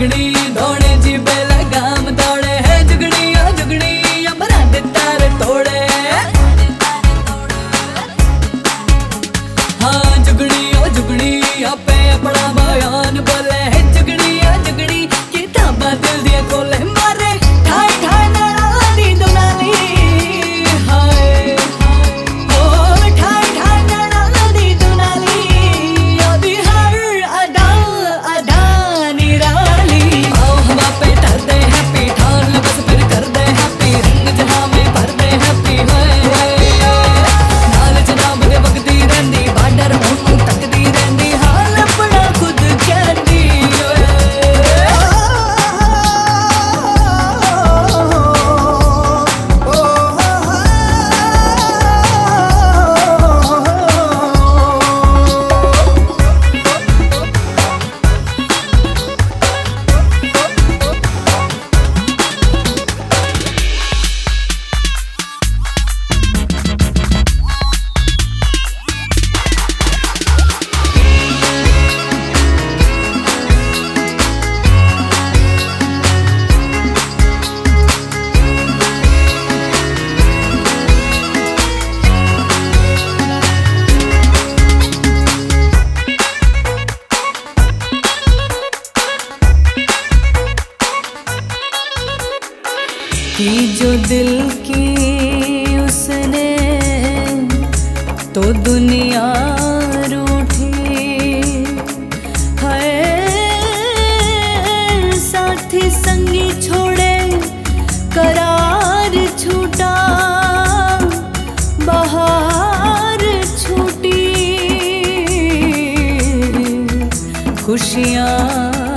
ਲੱਗਣੀ ਧੋਣੇ ਜਿਵੇਂ ਲਗਾਮ, ਦੌੜੇ ਹੈ ਜੁਗਣੀ ਅਮਰਾਂ ਤੋੜੇ। ਹਾਂ ਜੁਗਣੀ ਜੁਗਣੀ, ਆਪੇ ਆਪਣਾ ਬਿਆਨ ਬੋਲੇ। दिल की उसने तो दुनिया रूठी। है साथी संगी छोड़े, करार छूटा, बाहर छूटी। खुशियाँ